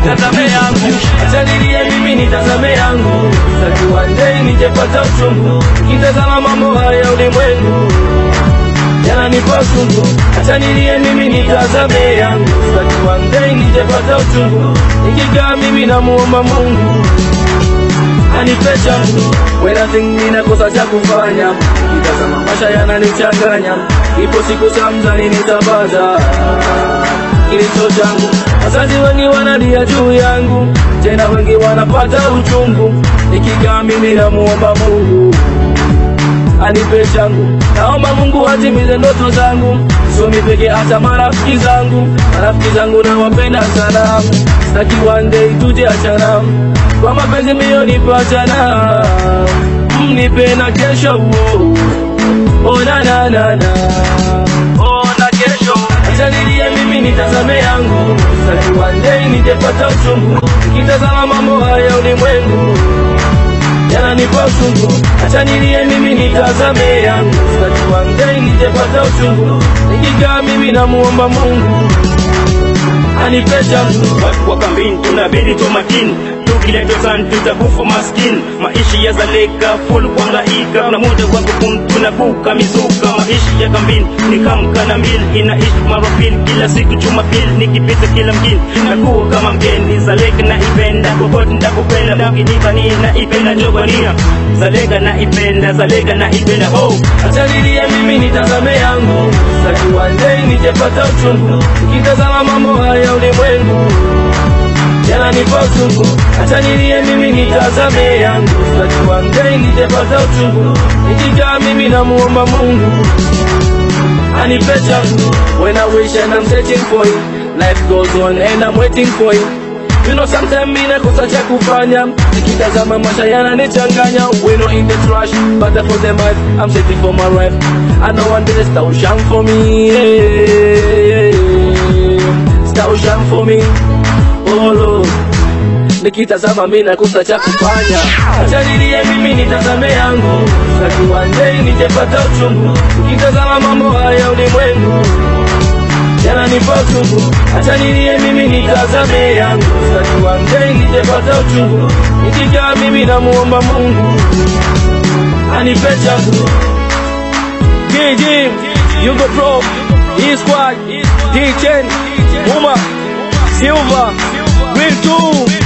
nitazame yangu, acha nilie mimi nitazame yangu, najua day nijepata uchungu, kitazama mambo haya ulimwengu. Yananipa uchungu, acha nilie mimi nitazame yangu, najua day nijepata uchungu, nikikaa mimi namuomba Mungu. Anipe changu, wena zingi na kosa cha kufanya, kitazama maisha yananichanganya, ipo siku samzani nitapata kilicho changu. Wazazi wengi wanalia juu yangu, tena wengi wanapata uchungu, nikikaa mimi namuomba Mungu anipe changu, naomba Mungu atimize ndoto zangu, somi peke hata marafiki zangu, marafiki zangu nawapenda sana, sitaki one day tuje achana, kwa mapenzi mio nipatana, mnipe na kesho. Uo. Oh na na na na nitazame yangu one day nijepata uchungu. Nikitazama mambo haya ulimwengu yananipa uchungu, acha nilie mimi nitazame yangu, one day nijepata uchungu, nikikaa mimi namuomba Mungu anipeja mtu watu wa kambini tunabidi tu makini tukileta sana tutakufa maskini. Maisha ya zaleka full kuangaika kuna muda wa kukum tunabuka mizuka. Maisha ya kambini ni kamka na mil. Inaishi marafili kila siku jumapili nikipita kila mjini nakuwa kama mgeni. Zaleka na ipenda popote ndakupenda mkinipa ni na ipenda jogwania zaleka na ipenda zaleka na ipenda. Oh Acha nilie mimi nitazame yangu, sitaki one day nijepata uchungu, ukitazama mambo haya ulimwengu yananipa uchungu, hata nilie mimi nitazame yangu, najua one day uchungu, nikikaa mimi namuomba Mungu anipe. When I wish and I'm searching for you, life goes on and I'm waiting for you. You know sometimes mimi nakosa cha kufanya, nikitazama maisha yananichanganya. We in the trash, but for the mic, I'm searching for my life. I know one day star will for me, yeah. shine for me. Lord. Nikitazama mimi nakosa cha kufanya, acha nilie mimi nitazame yangu, najua ndei nitepata uchungu, nikitazama mambo haya ulimwengu. Yananipa uchungu, acha nilie mimi nitazame yangu, najua ndei nitepata uchungu, nikikaa mimi namuomba Mungu. Anipe changu. KG, Yugo Pro, E Squad, D10, Uma, Silva, Will 2